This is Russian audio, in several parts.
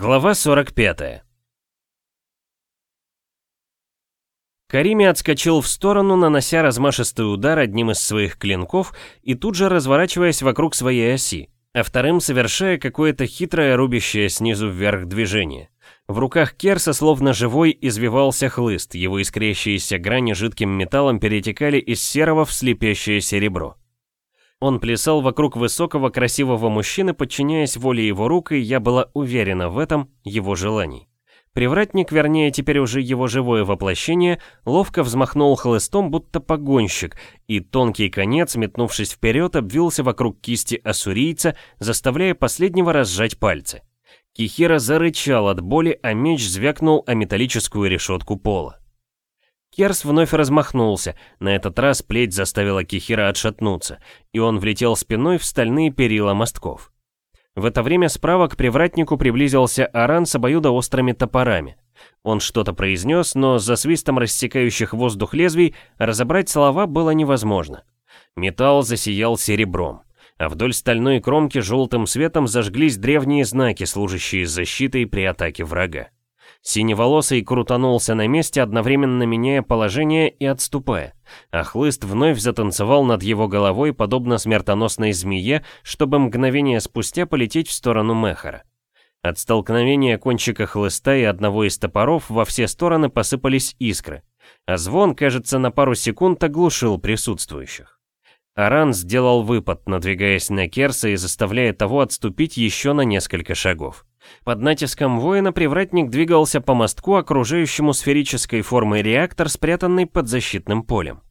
Глава 45 Карими отскочил в сторону, нанося размашистый удар одним из своих клинков и тут же разворачиваясь вокруг своей оси, а вторым совершая какое-то хитрое рубящее снизу вверх движение. В руках Керса словно живой извивался хлыст, его искрящиеся грани жидким металлом перетекали из серого в слепящее серебро. Он плясал вокруг высокого красивого мужчины, подчиняясь воле его рук, и я была уверена в этом, его желаний. Привратник, вернее теперь уже его живое воплощение, ловко взмахнул хлыстом, будто погонщик, и тонкий конец, метнувшись вперед, обвился вокруг кисти ассурийца, заставляя последнего разжать пальцы. Кихира зарычал от боли, а меч звякнул о металлическую решетку пола. Керс вновь размахнулся, на этот раз плеть заставила Кихира отшатнуться, и он влетел спиной в стальные перила мостков. В это время справа к привратнику приблизился Аран с обоюдоострыми топорами. Он что-то произнес, но за свистом рассекающих воздух лезвий разобрать слова было невозможно. Металл засиял серебром, а вдоль стальной кромки желтым светом зажглись древние знаки, служащие защитой при атаке врага. Синеволосый крутанулся на месте, одновременно меняя положение и отступая. А хлыст вновь затанцевал над его головой, подобно смертоносной змее, чтобы мгновение спустя полететь в сторону Мехара. От столкновения кончика хлыста и одного из топоров во все стороны посыпались искры, а звон, кажется, на пару секунд оглушил присутствующих. Аран сделал выпад, надвигаясь на Керса и заставляя того отступить еще на несколько шагов. Под натиском воина привратник двигался по мостку, окружающему сферической формой реактор, спрятанный под защитным полем.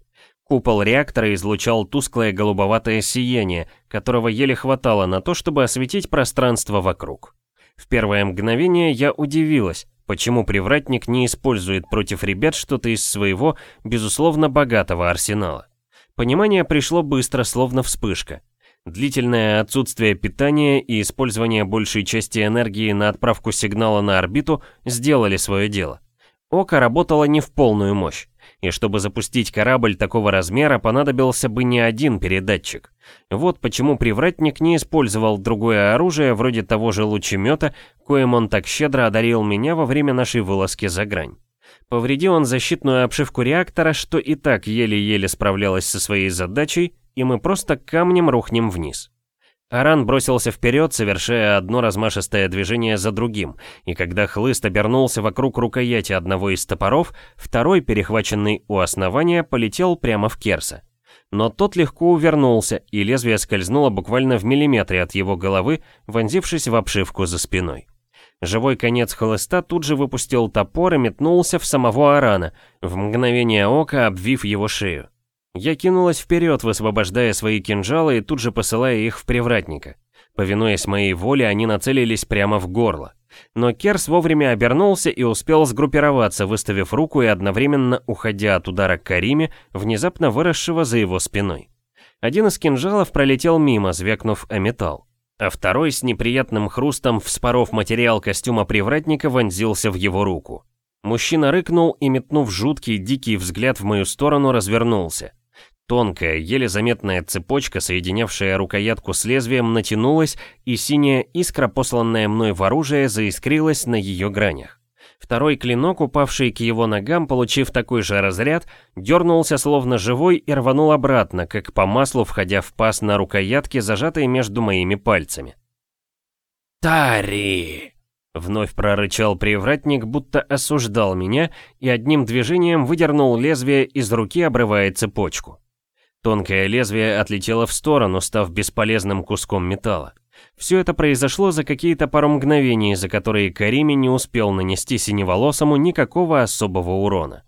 Купол реактора излучал тусклое голубоватое сияние, которого еле хватало на то, чтобы осветить пространство вокруг. В первое мгновение я удивилась, почему привратник не использует против ребят что-то из своего, безусловно, богатого арсенала. Понимание пришло быстро, словно вспышка. Длительное отсутствие питания и использование большей части энергии на отправку сигнала на орбиту сделали свое дело. Око работало не в полную мощь, и чтобы запустить корабль такого размера, понадобился бы не один передатчик. Вот почему привратник не использовал другое оружие, вроде того же лучемета, коим он так щедро одарил меня во время нашей вылазки за грань. Повредил он защитную обшивку реактора, что и так еле-еле справлялась со своей задачей, и мы просто камнем рухнем вниз. Аран бросился вперед, совершая одно размашистое движение за другим, и когда хлыст обернулся вокруг рукояти одного из топоров, второй, перехваченный у основания, полетел прямо в Керса. Но тот легко увернулся, и лезвие скользнуло буквально в миллиметре от его головы, вонзившись в обшивку за спиной. Живой конец хлыста тут же выпустил топор и метнулся в самого Арана, в мгновение ока обвив его шею. Я кинулась вперед, высвобождая свои кинжалы и тут же посылая их в привратника. Повинуясь моей воле, они нацелились прямо в горло. Но Керс вовремя обернулся и успел сгруппироваться, выставив руку и одновременно уходя от удара Кариме, внезапно выросшего за его спиной. Один из кинжалов пролетел мимо, звякнув о металл, а второй с неприятным хрустом, вспоров материал костюма привратника, вонзился в его руку. Мужчина рыкнул и, метнув жуткий, дикий взгляд в мою сторону, развернулся. Тонкая, еле заметная цепочка, соединявшая рукоятку с лезвием, натянулась, и синяя искра, посланная мной в оружие, заискрилась на ее гранях. Второй клинок, упавший к его ногам, получив такой же разряд, дернулся словно живой и рванул обратно, как по маслу, входя в паз на рукоятке, зажатой между моими пальцами. «Тари!» Вновь прорычал привратник, будто осуждал меня, и одним движением выдернул лезвие из руки, обрывая цепочку. Тонкое лезвие отлетело в сторону, став бесполезным куском металла. Все это произошло за какие-то пару мгновений, за которые Карими не успел нанести синеволосому никакого особого урона.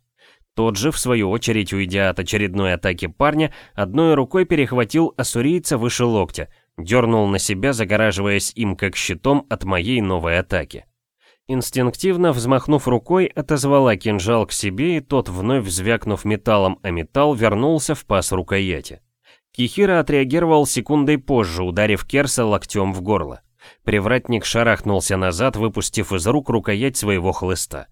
Тот же, в свою очередь, уйдя от очередной атаки парня, одной рукой перехватил ассурийца выше локтя, дернул на себя, загораживаясь им как щитом от моей новой атаки. Инстинктивно взмахнув рукой, отозвала кинжал к себе, и тот, вновь взвякнув металлом о металл, вернулся в паз рукояти. Кихира отреагировал секундой позже, ударив Керса локтем в горло. Привратник шарахнулся назад, выпустив из рук рукоять своего хлыста.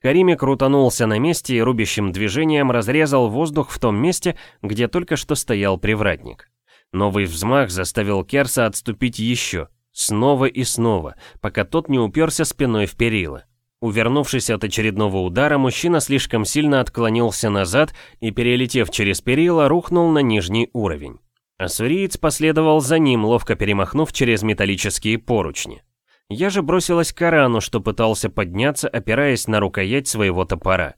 Карими крутанулся на месте и рубящим движением разрезал воздух в том месте, где только что стоял привратник. Новый взмах заставил Керса отступить еще, снова и снова, пока тот не уперся спиной в перила. Увернувшись от очередного удара, мужчина слишком сильно отклонился назад и, перелетев через перила, рухнул на нижний уровень. Ассуриец последовал за ним, ловко перемахнув через металлические поручни. Я же бросилась к Арану, что пытался подняться, опираясь на рукоять своего топора.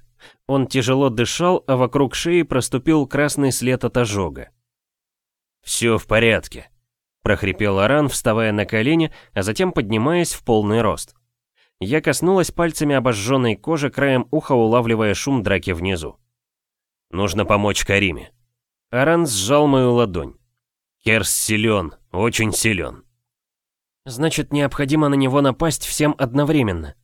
Он тяжело дышал, а вокруг шеи проступил красный след от ожога. «Все в порядке», — прохрипел Аран, вставая на колени, а затем поднимаясь в полный рост. Я коснулась пальцами обожженной кожи, краем уха улавливая шум драки внизу. «Нужно помочь Кариме». Аран сжал мою ладонь. «Керс силен, очень силен». «Значит, необходимо на него напасть всем одновременно».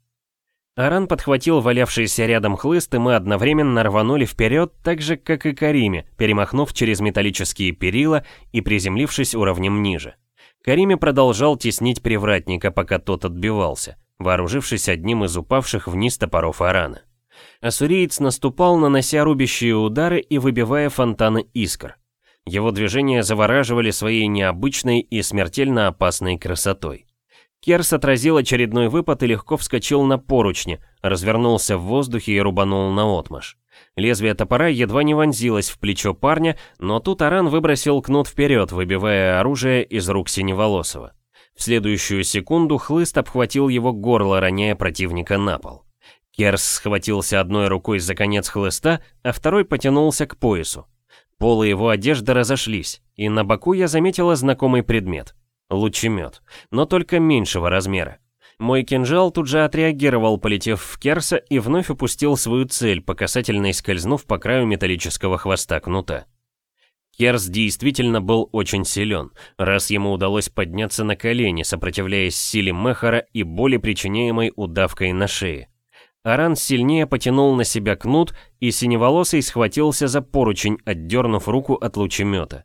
Аран подхватил валявшийся рядом хлыст, и мы одновременно рванули вперед, так же, как и Кариме, перемахнув через металлические перила и приземлившись уровнем ниже. Кариме продолжал теснить привратника, пока тот отбивался вооружившись одним из упавших вниз топоров Арана. Ассуриец наступал, нанося рубящие удары и выбивая фонтаны искр. Его движения завораживали своей необычной и смертельно опасной красотой. Керс отразил очередной выпад и легко вскочил на поручни, развернулся в воздухе и рубанул на отмаш. Лезвие топора едва не вонзилось в плечо парня, но тут Аран выбросил кнут вперед, выбивая оружие из рук Синеволосого. В следующую секунду хлыст обхватил его горло, роняя противника на пол. Керс схватился одной рукой за конец хлыста, а второй потянулся к поясу. Полы его одежды разошлись, и на боку я заметила знакомый предмет — лучемет, но только меньшего размера. Мой кинжал тут же отреагировал, полетев в Керса, и вновь упустил свою цель, по касательной скользнув по краю металлического хвоста кнута. Керс действительно был очень силен, раз ему удалось подняться на колени, сопротивляясь силе Мехара и боли, причиняемой удавкой на шее. Аран сильнее потянул на себя кнут, и синеволосый схватился за поручень, отдернув руку от лучемета.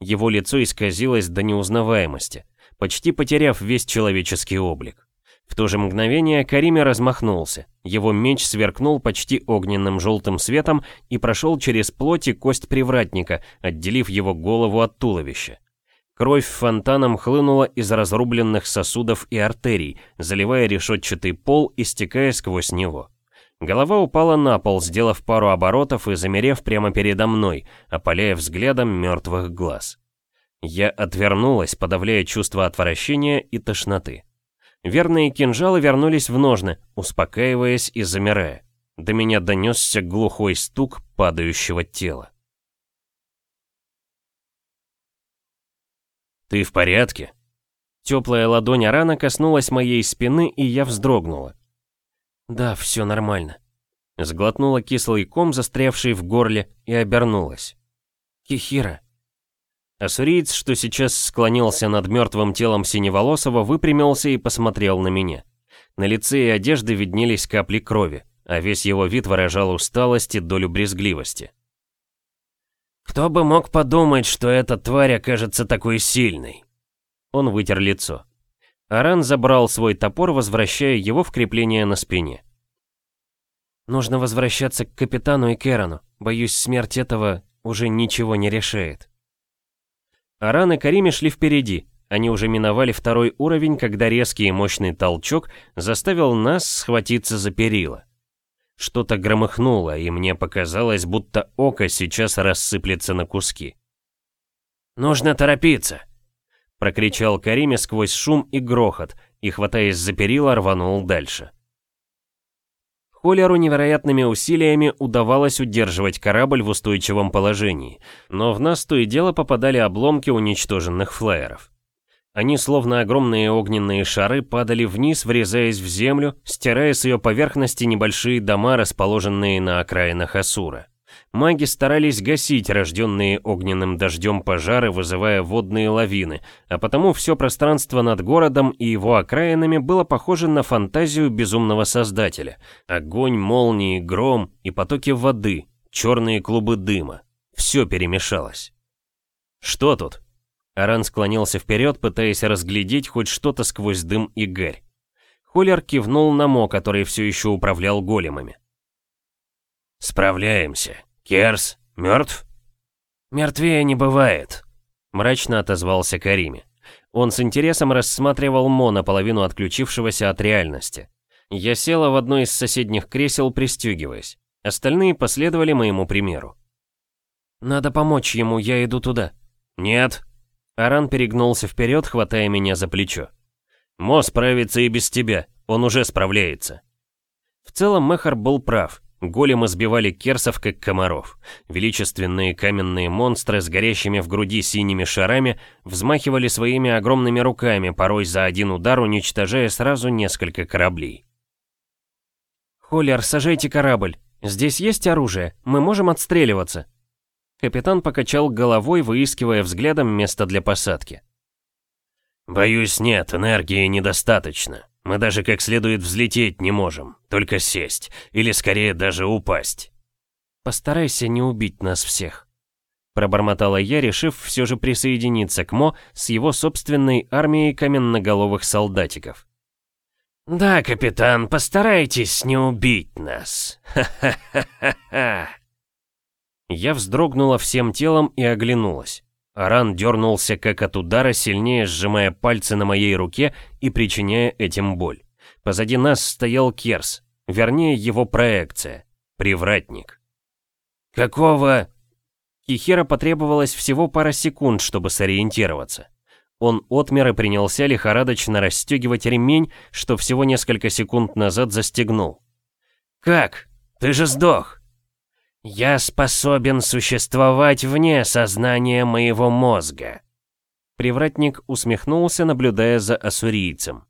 Его лицо исказилось до неузнаваемости, почти потеряв весь человеческий облик. В то же мгновение Кариме размахнулся. Его меч сверкнул почти огненным желтым светом и прошел через плоть и кость привратника, отделив его голову от туловища. Кровь фонтаном хлынула из разрубленных сосудов и артерий, заливая решетчатый пол и стекая сквозь него. Голова упала на пол, сделав пару оборотов и замерев прямо передо мной, опаляя взглядом мертвых глаз. Я отвернулась, подавляя чувство отвращения и тошноты. Верные кинжалы вернулись в ножны, успокаиваясь и замирая. До меня донесся глухой стук падающего тела. «Ты в порядке?» Теплая ладонь Арана коснулась моей спины, и я вздрогнула. «Да, все нормально». Сглотнула кислый ком, застрявший в горле, и обернулась. «Кихира». Ассуриец, что сейчас склонился над мертвым телом Синеволосого, выпрямился и посмотрел на меня. На лице и одежде виднелись капли крови, а весь его вид выражал усталость и долю брезгливости. «Кто бы мог подумать, что эта тварь окажется такой сильной?» Он вытер лицо. Аран забрал свой топор, возвращая его в крепление на спине. «Нужно возвращаться к капитану и Керану. Боюсь, смерть этого уже ничего не решает». Аран и Кариме шли впереди. Они уже миновали второй уровень, когда резкий и мощный толчок заставил нас схватиться за перила. Что-то громыхнуло, и мне показалось, будто око сейчас рассыплется на куски. «Нужно торопиться!» Прокричал Кариме сквозь шум и грохот, и, хватаясь за перила, рванул дальше. Холлеру невероятными усилиями удавалось удерживать корабль в устойчивом положении, но в нас то и дело попадали обломки уничтоженных флайеров. Они, словно огромные огненные шары, падали вниз, врезаясь в землю, стирая с ее поверхности небольшие дома, расположенные на окраинах Асура. Маги старались гасить рожденные огненным дождем пожары, вызывая водные лавины, а потому все пространство над городом и его окраинами было похоже на фантазию безумного создателя. Огонь, молнии, гром и потоки воды, черные клубы дыма. Все перемешалось. «Что тут?» Аран склонился вперед, пытаясь разглядеть хоть что-то сквозь дым и гарь. Холлер кивнул на Мо, который все еще управлял големами. «Справляемся», «Керс мертв?» «Мертвее не бывает», — мрачно отозвался Кариме. Он с интересом рассматривал Мо, наполовину отключившегося от реальности. Я села в одно из соседних кресел, пристегиваясь. Остальные последовали моему примеру. «Надо помочь ему, я иду туда». «Нет». Аран перегнулся вперед, хватая меня за плечо. «Мо справится и без тебя, он уже справляется». В целом Мехар был прав. Големы сбивали керсов, как комаров. Величественные каменные монстры с горящими в груди синими шарами взмахивали своими огромными руками, порой за один удар уничтожая сразу несколько кораблей. «Холлер, сажайте корабль. Здесь есть оружие, мы можем отстреливаться». Капитан покачал головой, выискивая взглядом место для посадки. «Боюсь, нет, энергии недостаточно. Мы даже как следует взлететь не можем, только сесть, или скорее даже упасть. Постарайся не убить нас всех. Пробормотала я, решив все же присоединиться к Мо с его собственной армией каменноголовых солдатиков. «Да, капитан, постарайтесь не убить нас. Ха-ха-ха-ха-ха!» Я вздрогнула всем телом и оглянулась. Аран дернулся как от удара, сильнее сжимая пальцы на моей руке и причиняя этим боль. Позади нас стоял Керс, вернее его проекция, привратник. «Какого?» Кихера потребовалось всего пара секунд, чтобы сориентироваться. Он отмер и принялся лихорадочно расстегивать ремень, что всего несколько секунд назад застегнул. «Как? Ты же сдох!» «Я способен существовать вне сознания моего мозга». Привратник усмехнулся, наблюдая за ассурийцем.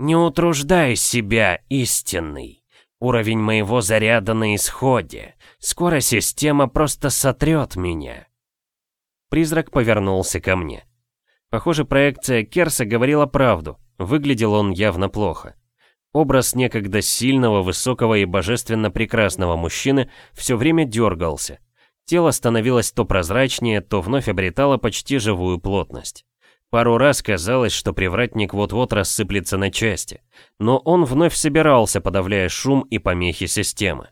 «Не утруждай себя, истинный. Уровень моего заряда на исходе. Скоро система просто сотрет меня». Призрак повернулся ко мне. Похоже, проекция Керса говорила правду. Выглядел он явно плохо. Образ некогда сильного, высокого и божественно прекрасного мужчины все время дергался. Тело становилось то прозрачнее, то вновь обретало почти живую плотность. Пару раз казалось, что привратник вот-вот рассыплется на части, но он вновь собирался, подавляя шум и помехи системы.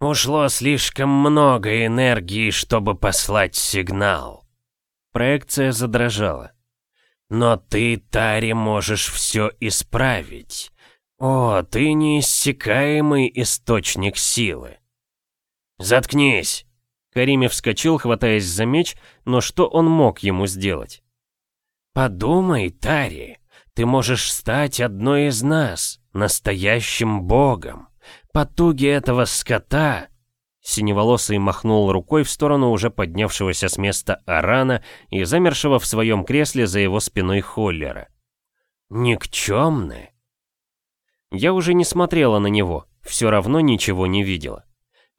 «Ушло слишком много энергии, чтобы послать сигнал». Проекция задрожала. «Но ты, Тари, можешь все исправить. «О, ты неиссякаемый источник силы!» «Заткнись!» Кариме вскочил, хватаясь за меч, но что он мог ему сделать? «Подумай, Тари, ты можешь стать одной из нас, настоящим богом. Потуги этого скота...» Синеволосый махнул рукой в сторону уже поднявшегося с места Арана и замершего в своем кресле за его спиной Холлера. «Никчемны, я уже не смотрела на него, все равно ничего не видела.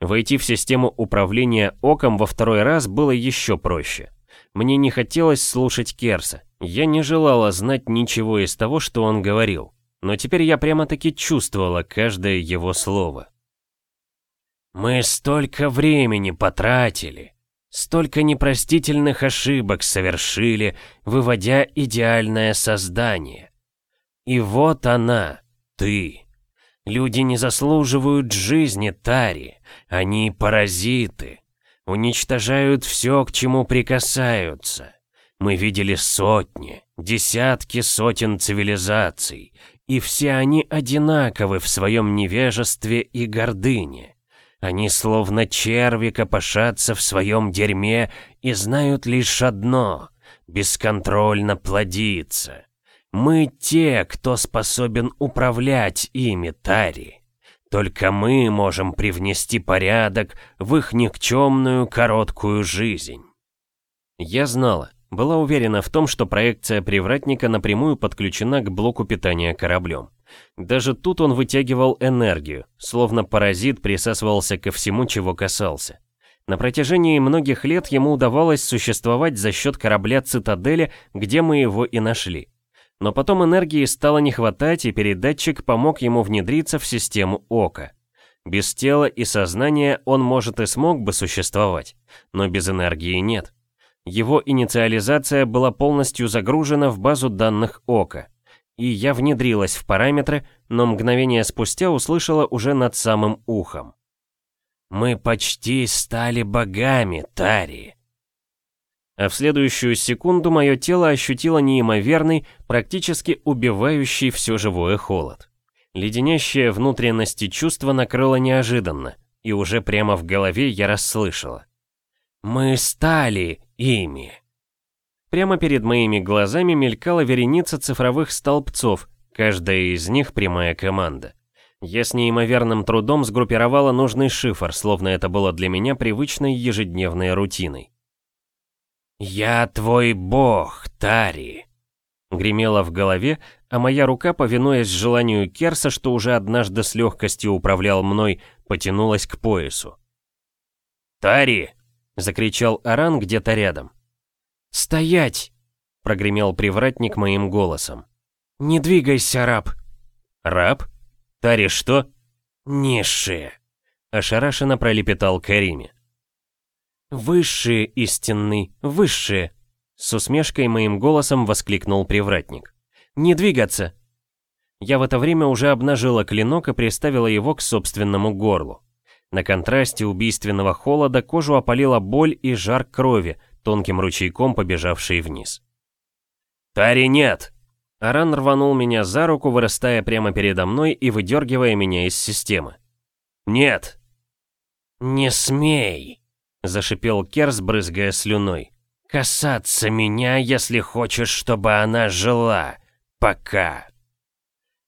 Войти в систему управления оком во второй раз было еще проще. Мне не хотелось слушать Керса, я не желала знать ничего из того, что он говорил. Но теперь я прямо-таки чувствовала каждое его слово. «Мы столько времени потратили, столько непростительных ошибок совершили, выводя идеальное создание. И вот она, ты. Люди не заслуживают жизни, Тари. Они паразиты. Уничтожают все, к чему прикасаются. Мы видели сотни, десятки сотен цивилизаций, и все они одинаковы в своем невежестве и гордыне. Они словно черви копошатся в своем дерьме и знают лишь одно — бесконтрольно плодиться. Мы те, кто способен управлять ими, Тари. Только мы можем привнести порядок в их никчемную короткую жизнь. Я знала, была уверена в том, что проекция привратника напрямую подключена к блоку питания кораблем. Даже тут он вытягивал энергию, словно паразит присасывался ко всему, чего касался. На протяжении многих лет ему удавалось существовать за счет корабля «Цитадели», где мы его и нашли. Но потом энергии стало не хватать, и передатчик помог ему внедриться в систему Ока. Без тела и сознания он, может, и смог бы существовать, но без энергии нет. Его инициализация была полностью загружена в базу данных Ока. И я внедрилась в параметры, но мгновение спустя услышала уже над самым ухом. «Мы почти стали богами, Тари!» А в следующую секунду мое тело ощутило неимоверный, практически убивающий все живое холод. Леденящее внутренности чувство накрыло неожиданно, и уже прямо в голове я расслышала. «Мы стали ими!» Прямо перед моими глазами мелькала вереница цифровых столбцов, каждая из них прямая команда. Я с неимоверным трудом сгруппировала нужный шифр, словно это было для меня привычной ежедневной рутиной. «Я твой бог, Тари!» Гремело в голове, а моя рука, повинуясь желанию Керса, что уже однажды с легкостью управлял мной, потянулась к поясу. «Тари!» — закричал Аран где-то рядом. «Стоять!» — прогремел привратник моим голосом. «Не двигайся, раб!» «Раб? Тари что?» «Низшие!» — ошарашенно пролепетал Кариме. «Высшие, истинный, высшие!» С усмешкой моим голосом воскликнул привратник. «Не двигаться!» Я в это время уже обнажила клинок и приставила его к собственному горлу. На контрасте убийственного холода кожу опалила боль и жар крови, тонким ручейком побежавший вниз. «Тари, нет!» Аран рванул меня за руку, вырастая прямо передо мной и выдергивая меня из системы. «Нет!» «Не смей!» — зашипел Керс, брызгая слюной касаться меня, если хочешь, чтобы она жила. Пока.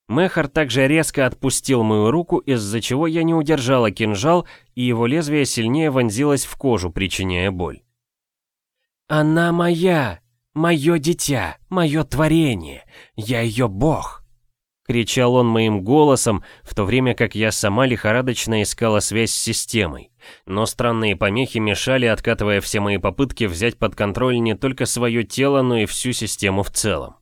Мехар также резко отпустил мою руку, из-за чего я не удержала кинжал, и его лезвие сильнее вонзилось в кожу, причиняя боль. «Она моя! Мое дитя! Мое творение! Я ее бог!» Кричал он моим голосом, в то время как я сама лихорадочно искала связь с системой. Но странные помехи мешали, откатывая все мои попытки взять под контроль не только свое тело, но и всю систему в целом.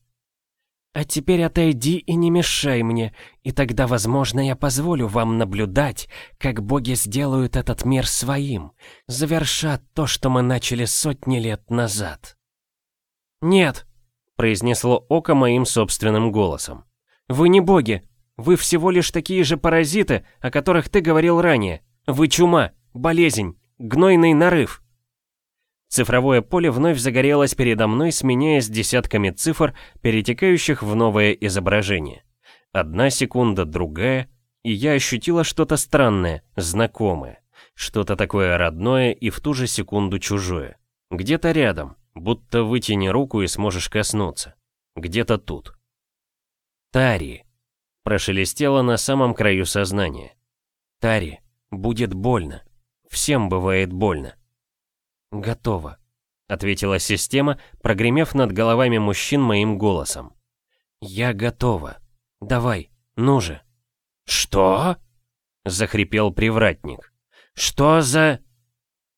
«А теперь отойди и не мешай мне, и тогда, возможно, я позволю вам наблюдать, как боги сделают этот мир своим, завершат то, что мы начали сотни лет назад». «Нет», — произнесло Око моим собственным голосом. Вы не боги. Вы всего лишь такие же паразиты, о которых ты говорил ранее. Вы чума, болезнь, гнойный нарыв. Цифровое поле вновь загорелось передо мной, сменяясь десятками цифр, перетекающих в новое изображение. Одна секунда, другая, и я ощутила что-то странное, знакомое. Что-то такое родное и в ту же секунду чужое. Где-то рядом, будто вытяни руку и сможешь коснуться. Где-то тут. Тари. Прошелестело на самом краю сознания. Тари, будет больно. Всем бывает больно. Готово, ответила система, прогремев над головами мужчин моим голосом. Я готова. Давай, ну же. Что? захрипел привратник. Что за...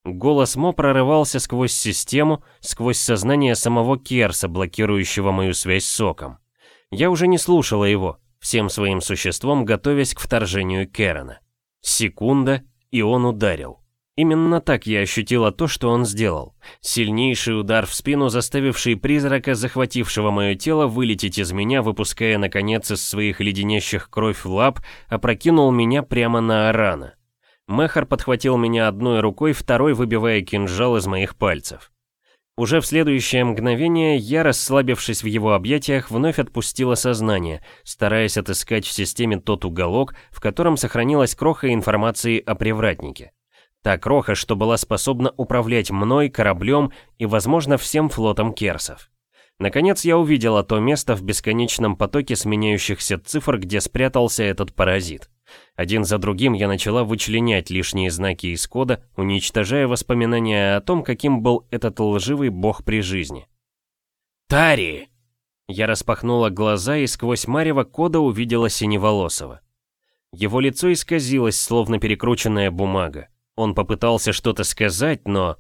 Голос Мо прорывался сквозь систему, сквозь сознание самого Керса, блокирующего мою связь с соком. Я уже не слушала его, всем своим существом готовясь к вторжению Керана. Секунда, и он ударил. Именно так я ощутила то, что он сделал. Сильнейший удар в спину, заставивший призрака, захватившего мое тело, вылететь из меня, выпуская, наконец, из своих леденящих кровь лап, опрокинул меня прямо на Арана. Мехар подхватил меня одной рукой, второй выбивая кинжал из моих пальцев. Уже в следующее мгновение я, расслабившись в его объятиях, вновь отпустила сознание, стараясь отыскать в системе тот уголок, в котором сохранилась кроха информации о привратнике. Та кроха, что была способна управлять мной, кораблем и, возможно, всем флотом керсов. Наконец я увидела то место в бесконечном потоке сменяющихся цифр, где спрятался этот паразит. Один за другим я начала вычленять лишние знаки из кода, уничтожая воспоминания о том, каким был этот лживый бог при жизни. «Тари!» Я распахнула глаза и сквозь марево кода увидела Синеволосого. Его лицо исказилось, словно перекрученная бумага. Он попытался что-то сказать, но...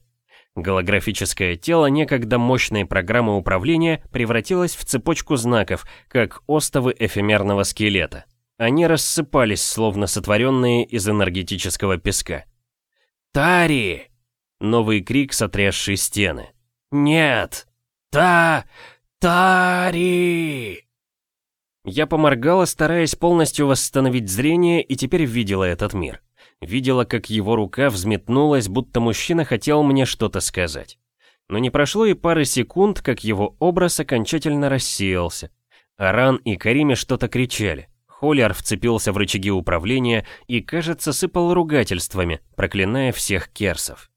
Голографическое тело некогда мощной программы управления превратилось в цепочку знаков, как остовы эфемерного скелета. Они рассыпались, словно сотворенные из энергетического песка. «Тари!» Новый крик, сотрясший стены. «Нет! Та... Тари!» Я поморгала, стараясь полностью восстановить зрение, и теперь видела этот мир. Видела, как его рука взметнулась, будто мужчина хотел мне что-то сказать. Но не прошло и пары секунд, как его образ окончательно рассеялся. Аран и Кариме что-то кричали. Холлер вцепился в рычаги управления и, кажется, сыпал ругательствами, проклиная всех керсов.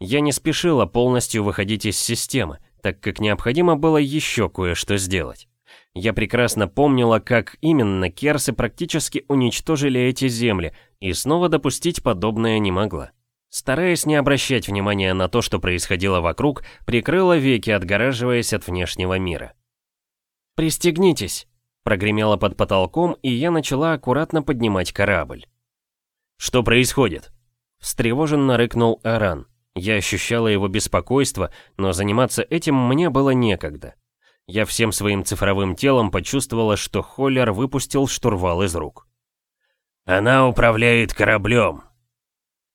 Я не спешила полностью выходить из системы, так как необходимо было еще кое-что сделать. Я прекрасно помнила, как именно керсы практически уничтожили эти земли, и снова допустить подобное не могла. Стараясь не обращать внимания на то, что происходило вокруг, прикрыла веки, отгораживаясь от внешнего мира. «Пристегнитесь!» Прогремело под потолком, и я начала аккуратно поднимать корабль. «Что происходит?» Встревоженно рыкнул Аран. Я ощущала его беспокойство, но заниматься этим мне было некогда. Я всем своим цифровым телом почувствовала, что Холлер выпустил штурвал из рук. «Она управляет кораблем»,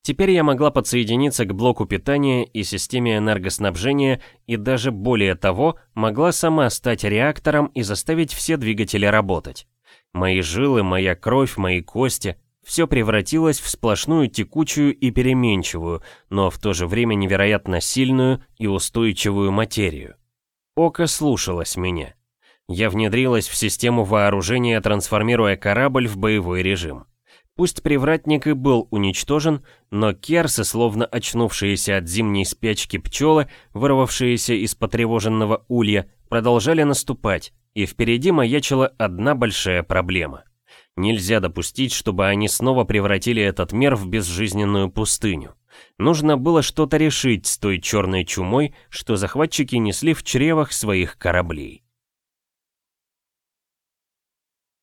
Теперь я могла подсоединиться к блоку питания и системе энергоснабжения и даже более того, могла сама стать реактором и заставить все двигатели работать. Мои жилы, моя кровь, мои кости – все превратилось в сплошную текучую и переменчивую, но в то же время невероятно сильную и устойчивую материю. Око слушалось меня. Я внедрилась в систему вооружения, трансформируя корабль в боевой режим. Пусть привратник и был уничтожен, но керсы, словно очнувшиеся от зимней спячки пчелы, вырвавшиеся из потревоженного улья, продолжали наступать, и впереди маячила одна большая проблема. Нельзя допустить, чтобы они снова превратили этот мир в безжизненную пустыню. Нужно было что-то решить с той черной чумой, что захватчики несли в чревах своих кораблей.